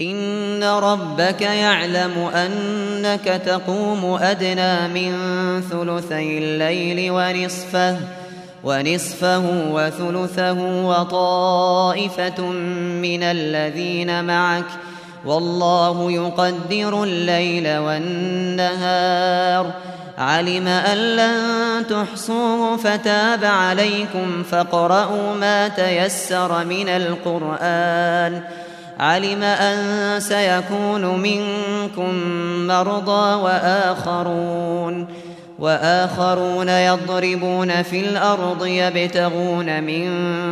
ان ربك يعلم انك تقوم ادنى من ثلثي الليل ونصفه ونصفه وثلثه وطائفة من الذين معك والله يقدر الليل والنهار. علم أن لن تحصوه فتاب عليكم فاقرؤوا ما تيسر من القرآن. علم أن سيكون منكم مرضى وآخرون وآخرون يضربون في الأرض يبتغون من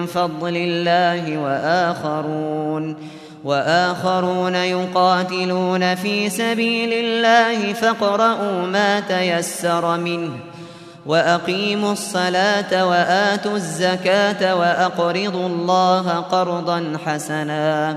فضل الله وآخرون وآخرون يقاتلون في سبيل الله فاقرؤوا ما تيسر منه وأقيموا الصلاة وآتوا الزكاة وأقرضوا الله قرضا حسناً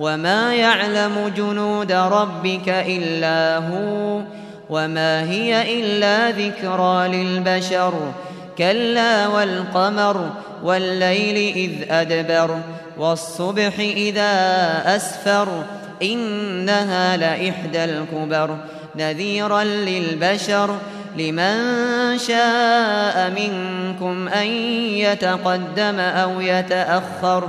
وما يعلم جنود ربك إلا هو وما هي إلا ذكرى للبشر كلا والقمر والليل إذ أدبر والصبح إذا أسفر إنها لإحدى الكبر نذيرا للبشر لمن شاء منكم أن يتقدم أو يتأخر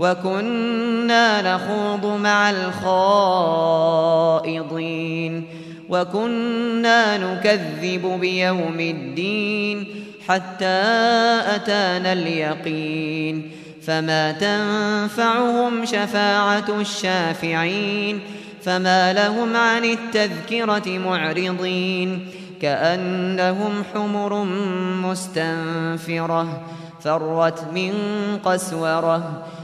وكنا نخوض مع الخائضين وكنا نكذب بيوم الدين حتى أتانا اليقين فما تنفعهم شفاعة الشافعين فما لهم عن التذكرة معرضين كأنهم حمر مستنفرة فرت من قسوره